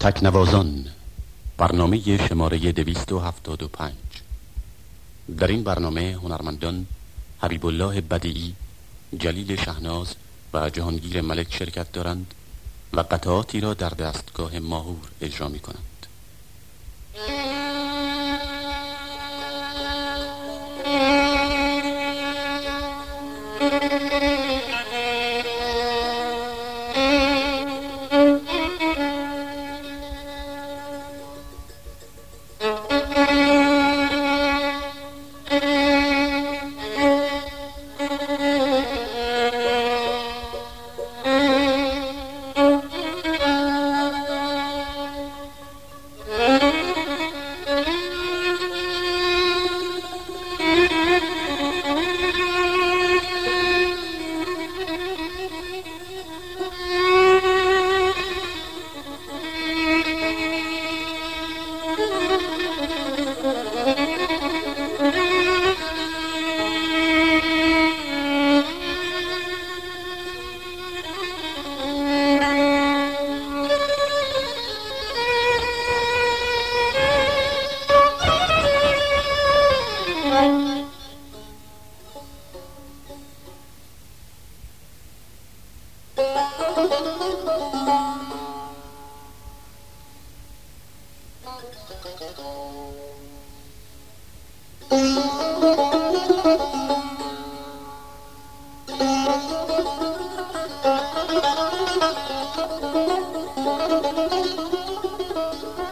تکنوازان برنامه شماره دویست و هفتاد و پنج. در این برنامه هنرمندان حبیب الله بدیعی جلیل شهناز و جهانگیر ملک شرکت دارند و قطعاتی را در دستگاه ماهور اجرا می کنند なに?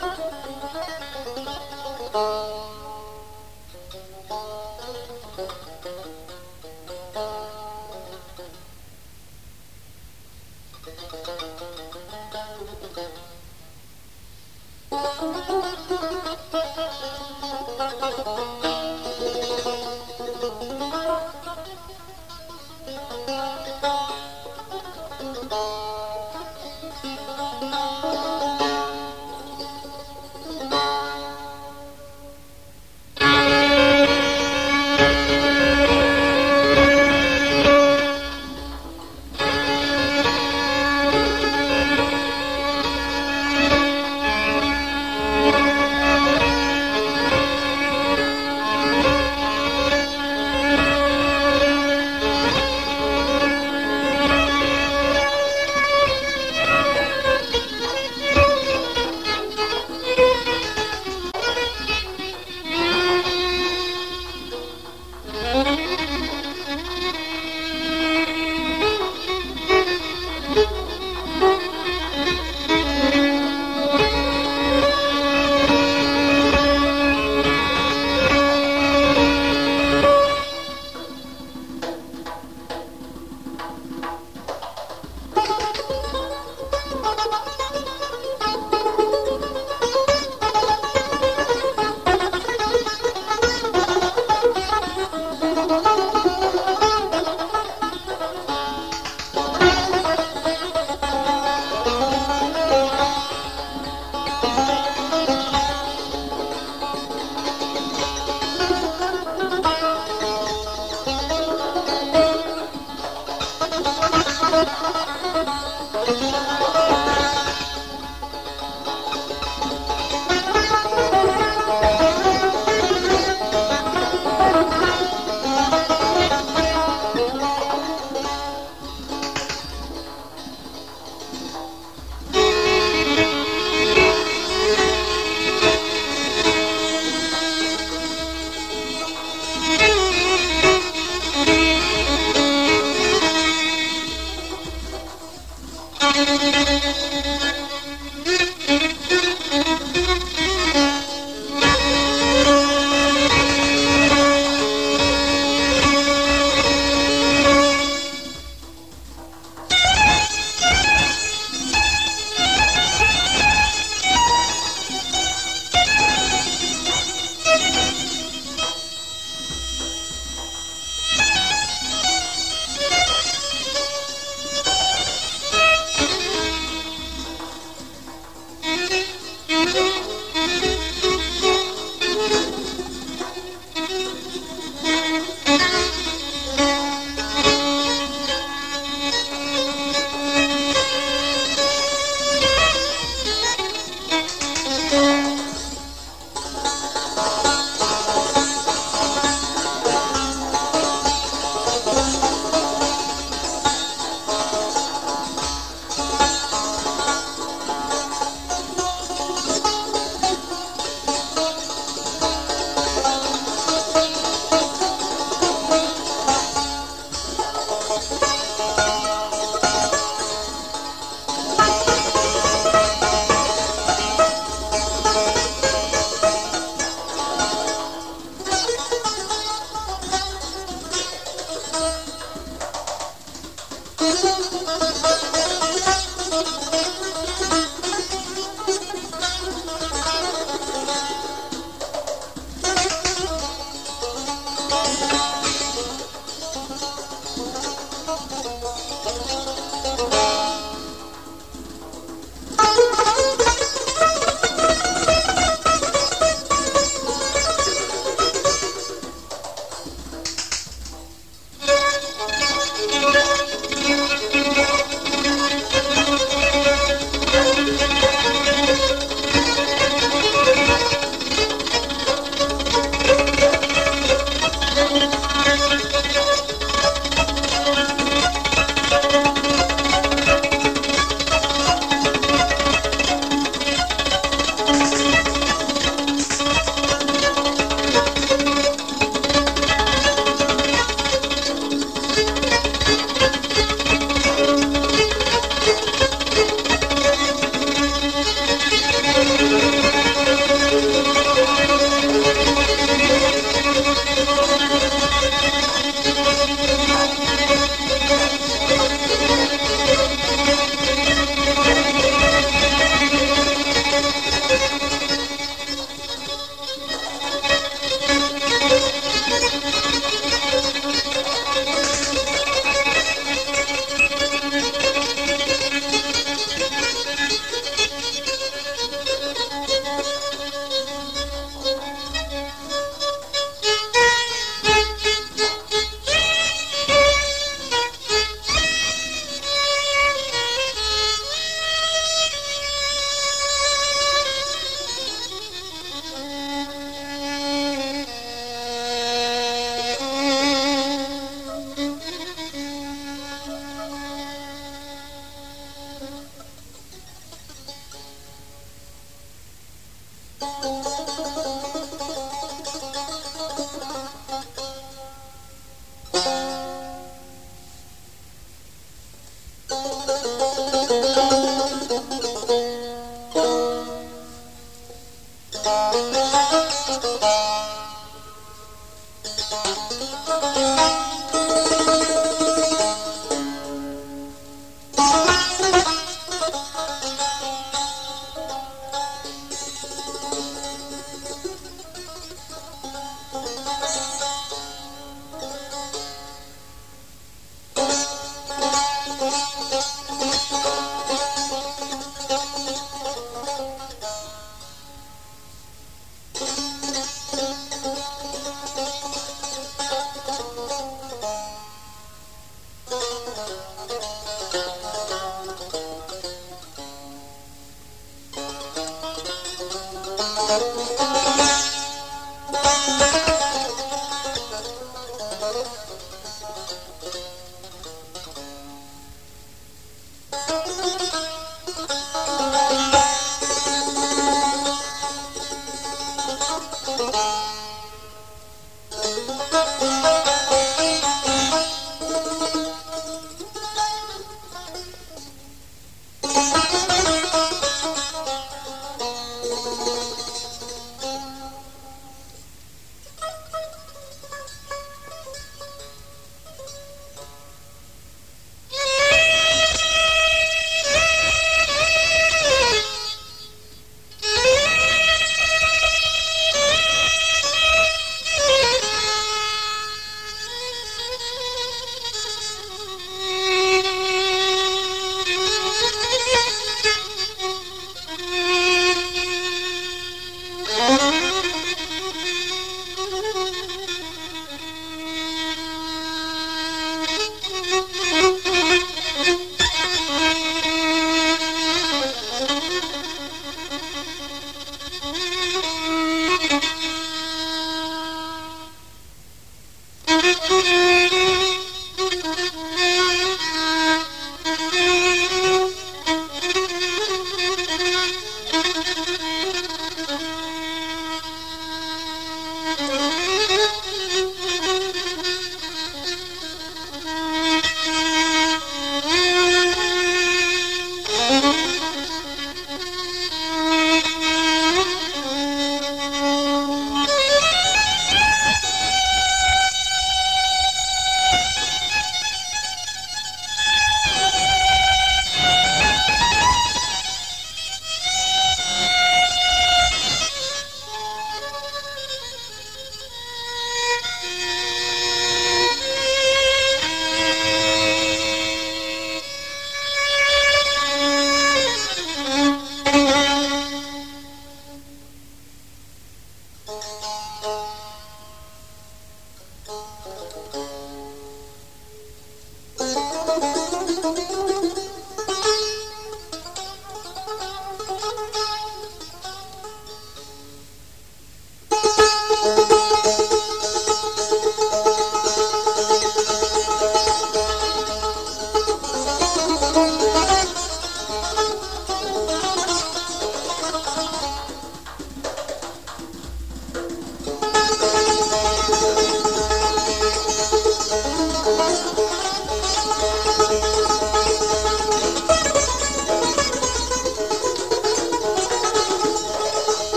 Mm-hmm.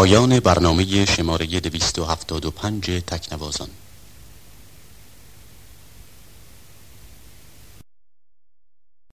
پایان برنامه شماره 275 تکنوازان.